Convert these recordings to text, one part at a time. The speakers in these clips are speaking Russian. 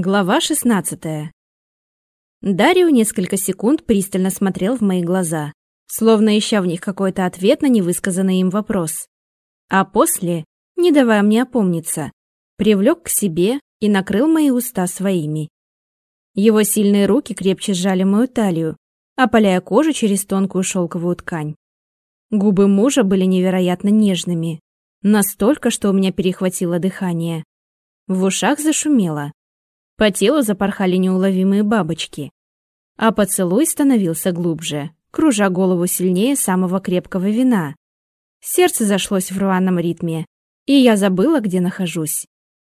Глава 16. Дарио несколько секунд пристально смотрел в мои глаза, словно ища в них какой-то ответ на невысказанный им вопрос. А после, не давая мне опомниться, привлек к себе и накрыл мои уста своими. Его сильные руки крепче сжали мою талию, опаляя кожу через тонкую шелковую ткань. Губы мужа были невероятно нежными, настолько, что у меня перехватило дыхание. В ушах зашумело, по телу запорхали неуловимые бабочки. А поцелуй становился глубже, кружа голову сильнее самого крепкого вина. Сердце зашлось в рваном ритме, и я забыла, где нахожусь.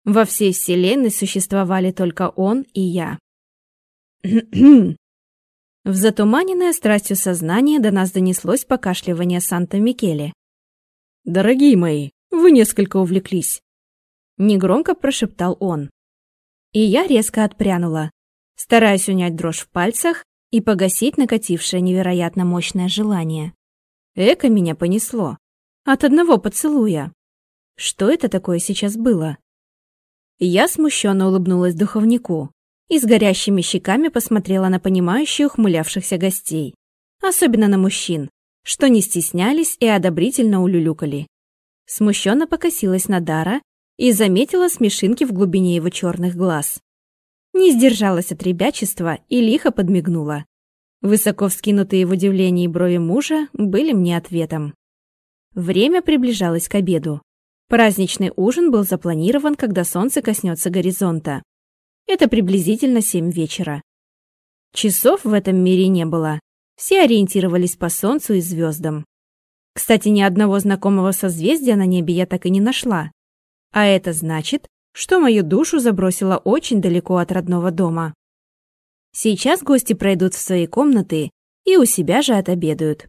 Во всей вселенной существовали только он и я. В затуманенное страстью сознание до нас донеслось покашливание Санта-Микеле. «Дорогие мои, вы несколько увлеклись», — негромко прошептал он. И я резко отпрянула, стараясь унять дрожь в пальцах и погасить накатившее невероятно мощное желание. Эко меня понесло. От одного поцелуя. Что это такое сейчас было? Я смущенно улыбнулась духовнику и с горящими щеками посмотрела на понимающих ухмылявшихся гостей, особенно на мужчин, что не стеснялись и одобрительно улюлюкали. Смущенно покосилась на Дара и заметила смешинки в глубине его черных глаз. Не сдержалась от ребячества и лихо подмигнула. Высоко вскинутые в удивлении брови мужа были мне ответом. Время приближалось к обеду. Праздничный ужин был запланирован, когда солнце коснется горизонта. Это приблизительно семь вечера. Часов в этом мире не было. Все ориентировались по солнцу и звездам. Кстати, ни одного знакомого созвездия на небе я так и не нашла. А это значит, что мою душу забросило очень далеко от родного дома. Сейчас гости пройдут в свои комнаты и у себя же отобедают.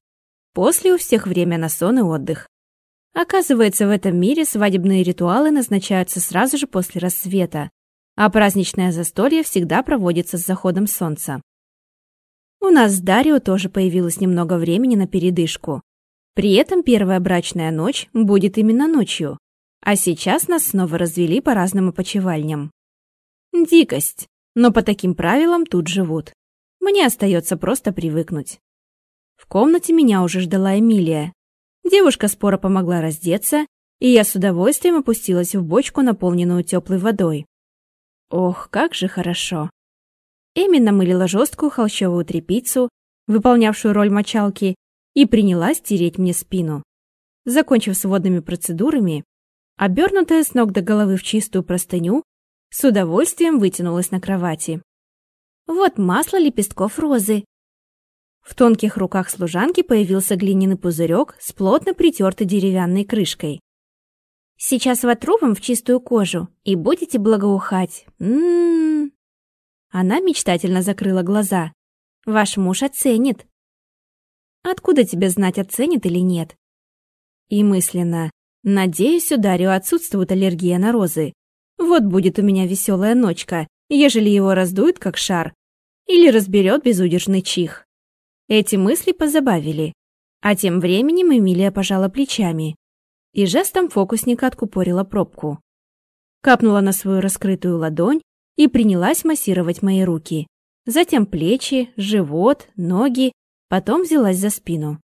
После у всех время на сон и отдых. Оказывается, в этом мире свадебные ритуалы назначаются сразу же после рассвета, а праздничное застолье всегда проводится с заходом солнца. У нас с Дарио тоже появилось немного времени на передышку. При этом первая брачная ночь будет именно ночью, а сейчас нас снова развели по разным опочивальням. Дикость, но по таким правилам тут живут. Мне остается просто привыкнуть. В комнате меня уже ждала Эмилия. Девушка споро помогла раздеться, и я с удовольствием опустилась в бочку, наполненную теплой водой. Ох, как же хорошо. Эми намылила жесткую холщовую тряпицу, выполнявшую роль мочалки, и принялась тереть мне спину. Закончив с водными процедурами, обернутая с ног до головы в чистую простыню, с удовольствием вытянулась на кровати. Вот масло лепестков розы. В тонких руках служанки появился глиняный пузырек с плотно притертой деревянной крышкой. Сейчас вотру вам в чистую кожу и будете благоухать. М-м-м. Она мечтательно закрыла глаза. Ваш муж оценит. Откуда тебе знать, оценит или нет? И мысленно. Надеюсь, у Дарио отсутствует аллергия на розы. Вот будет у меня веселая ночка, ежели его раздует как шар или разберет безудержный чих. Эти мысли позабавили. А тем временем Эмилия пожала плечами и жестом фокусника откупорила пробку. Капнула на свою раскрытую ладонь и принялась массировать мои руки. Затем плечи, живот, ноги, потом взялась за спину.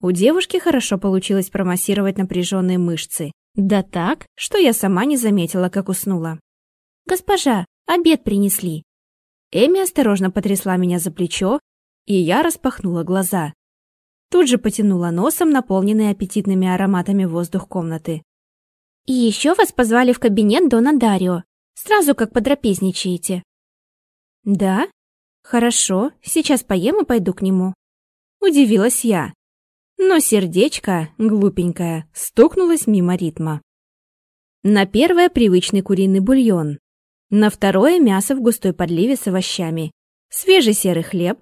У девушки хорошо получилось промассировать напряженные мышцы. Да так, что я сама не заметила, как уснула. «Госпожа, обед принесли!» Эми осторожно потрясла меня за плечо, и я распахнула глаза. Тут же потянула носом, наполненный аппетитными ароматами воздух комнаты. «И еще вас позвали в кабинет Дона Дарио, сразу как подрапезничаете». «Да? Хорошо, сейчас поем и пойду к нему». Удивилась я, но сердечко, глупенькое, стукнулось мимо ритма. На первое привычный куриный бульон. На второе мясо в густой подливе с овощами. Свежий серый хлеб.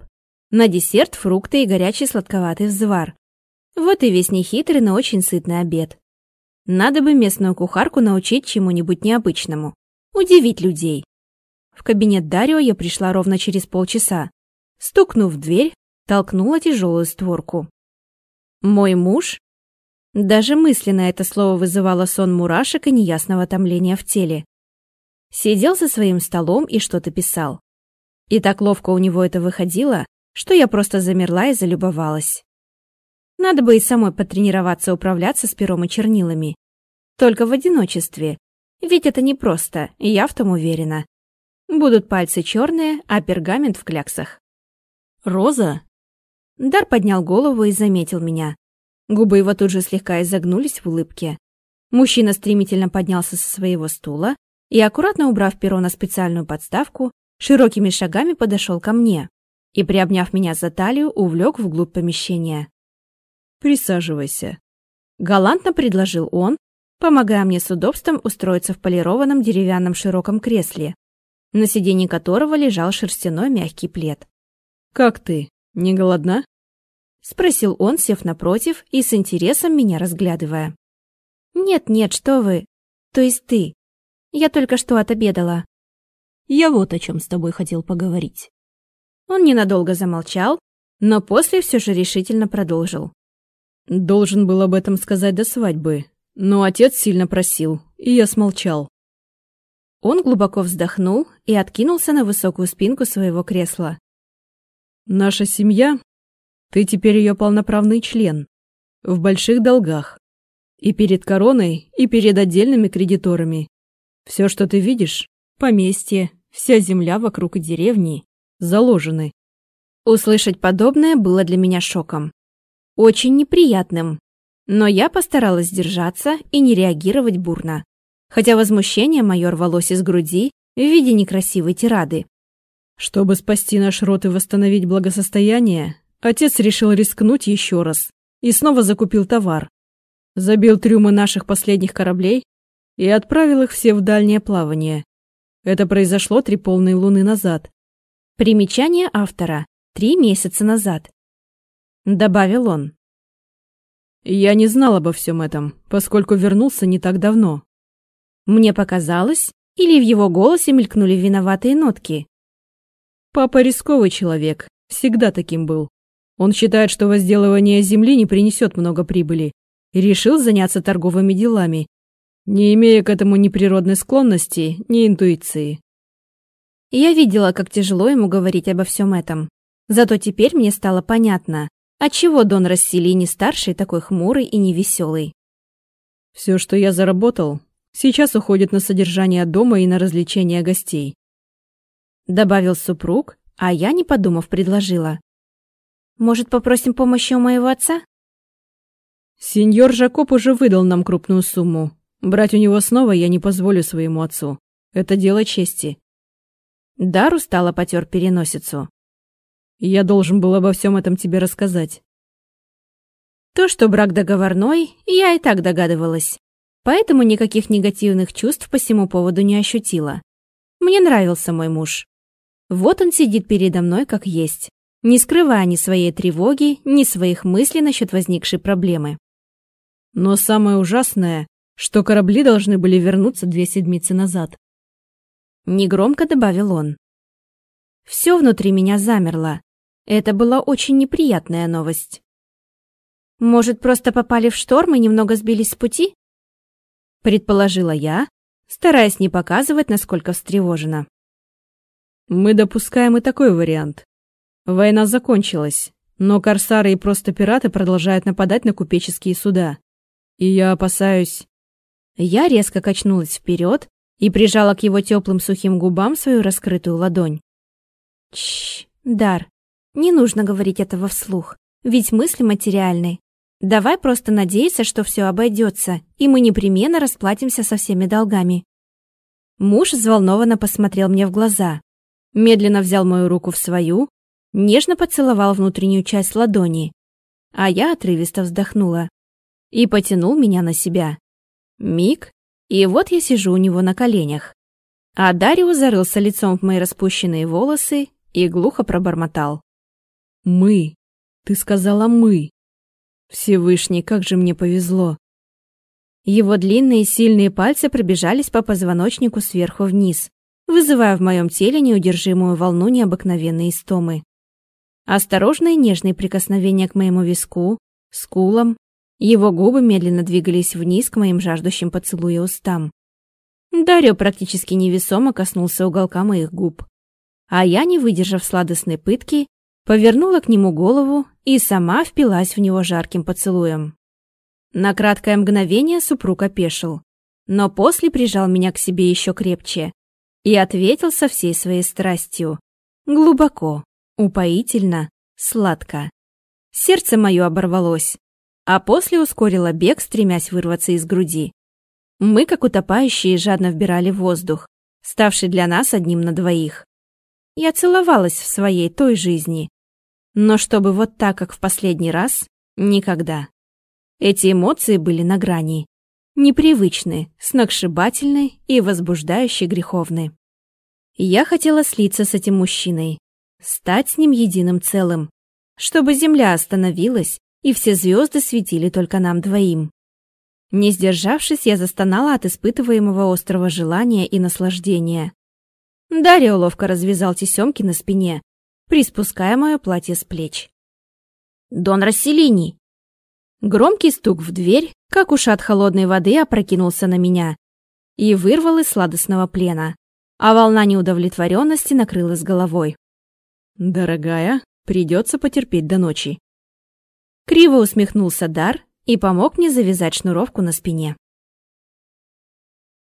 На десерт фрукты и горячий сладковатый взвар. Вот и весь нехитрый, но очень сытный обед. Надо бы местную кухарку научить чему-нибудь необычному. Удивить людей. В кабинет Дарио я пришла ровно через полчаса. Стукнув в дверь, толкнула тяжелую створку. Мой муж? Даже мысленно это слово вызывало сон мурашек и неясного томления в теле. сидел за своим столом и что-то писал. И так ловко у него это выходило, что я просто замерла и залюбовалась. Надо бы и самой потренироваться управляться с пером и чернилами. Только в одиночестве. Ведь это непросто, и я в том уверена. Будут пальцы черные, а пергамент в кляксах. «Роза?» Дар поднял голову и заметил меня. Губы его тут же слегка изогнулись в улыбке. Мужчина стремительно поднялся со своего стула и, аккуратно убрав перо на специальную подставку, широкими шагами подошел ко мне и, приобняв меня за талию, увлек вглубь помещения. «Присаживайся», — галантно предложил он, помогая мне с удобством устроиться в полированном деревянном широком кресле, на сиденье которого лежал шерстяной мягкий плед. «Как ты? Не голодна?» — спросил он, сев напротив и с интересом меня разглядывая. «Нет-нет, что вы. То есть ты. Я только что отобедала». «Я вот о чем с тобой хотел поговорить». Он ненадолго замолчал, но после все же решительно продолжил. «Должен был об этом сказать до свадьбы, но отец сильно просил, и я смолчал». Он глубоко вздохнул и откинулся на высокую спинку своего кресла. «Наша семья, ты теперь ее полноправный член, в больших долгах. И перед короной, и перед отдельными кредиторами. Все, что ты видишь, поместье, вся земля вокруг деревни, заложены. Услышать подобное было для меня шоком. Очень неприятным. Но я постаралась держаться и не реагировать бурно. Хотя возмущение мое рвалось из груди в виде некрасивой тирады. Чтобы спасти наш род и восстановить благосостояние, отец решил рискнуть еще раз и снова закупил товар. Забил трюмы наших последних кораблей и отправил их все в дальнее плавание. Это произошло три полные луны назад. Примечание автора. Три месяца назад. Добавил он. Я не знал обо всем этом, поскольку вернулся не так давно. Мне показалось, или в его голосе мелькнули виноватые нотки. Папа рисковый человек, всегда таким был. Он считает, что возделывание земли не принесет много прибыли, и решил заняться торговыми делами, не имея к этому ни природной склонности, ни интуиции. Я видела, как тяжело ему говорить обо всем этом. Зато теперь мне стало понятно, отчего Дон Расселини старший такой хмурый и невеселый. Все, что я заработал, сейчас уходит на содержание дома и на развлечения гостей. Добавил супруг, а я, не подумав, предложила. Может, попросим помощи у моего отца? Сеньор Жакоб уже выдал нам крупную сумму. Брать у него снова я не позволю своему отцу. Это дело чести. Дар устало потер переносицу. Я должен был обо всем этом тебе рассказать. То, что брак договорной, я и так догадывалась. Поэтому никаких негативных чувств по всему поводу не ощутила. Мне нравился мой муж. Вот он сидит передо мной как есть, не скрывая ни своей тревоги, ни своих мыслей насчет возникшей проблемы. Но самое ужасное, что корабли должны были вернуться две седмицы назад. Негромко добавил он. Все внутри меня замерло. Это была очень неприятная новость. Может, просто попали в шторм и немного сбились с пути? Предположила я, стараясь не показывать, насколько встревожена. Мы допускаем и такой вариант. Война закончилась, но корсары и просто пираты продолжают нападать на купеческие суда. И я опасаюсь... Я резко качнулась вперед, и прижала к его теплым сухим губам свою раскрытую ладонь. Чш, Дар, не нужно говорить этого вслух, ведь мысли материальны. Давай просто надеяться, что все обойдется, и мы непременно расплатимся со всеми долгами. Муж взволнованно посмотрел мне в глаза, медленно взял мою руку в свою, нежно поцеловал внутреннюю часть ладони, а я отрывисто вздохнула и потянул меня на себя. Миг, и вот я сижу у него на коленях. А Дарио зарылся лицом в мои распущенные волосы и глухо пробормотал. «Мы. Ты сказала «мы». Всевышний, как же мне повезло». Его длинные сильные пальцы пробежались по позвоночнику сверху вниз, вызывая в моем теле неудержимую волну необыкновенной истомы. Осторожное нежное прикосновение к моему виску, скулам, его губы медленно двигались вниз к моим жаждущим поцелуя устам. Дарио практически невесомо коснулся уголка моих губ. А я, не выдержав сладостной пытки, повернула к нему голову и сама впилась в него жарким поцелуем. На краткое мгновение супруг опешил, но после прижал меня к себе еще крепче и ответил со всей своей страстью. Глубоко, упоительно, сладко. Сердце мое оборвалось, а после ускорило бег, стремясь вырваться из груди. Мы, как утопающие, жадно вбирали воздух, ставший для нас одним на двоих. Я целовалась в своей той жизни, но чтобы вот так, как в последний раз, никогда. Эти эмоции были на грани. Непривычны, сногсшибательны и возбуждающе греховны. Я хотела слиться с этим мужчиной, стать с ним единым целым, чтобы земля остановилась и все звезды светили только нам двоим. Не сдержавшись, я застонала от испытываемого острого желания и наслаждения. Дарья ловко развязал тесемки на спине, приспуская мое платье с плеч. «Дон Расселини!» Громкий стук в дверь, как ушат холодной воды, опрокинулся на меня и вырвал из сладостного плена, а волна неудовлетворенности накрыла с головой. «Дорогая, придется потерпеть до ночи». Криво усмехнулся Дар и помог мне завязать шнуровку на спине.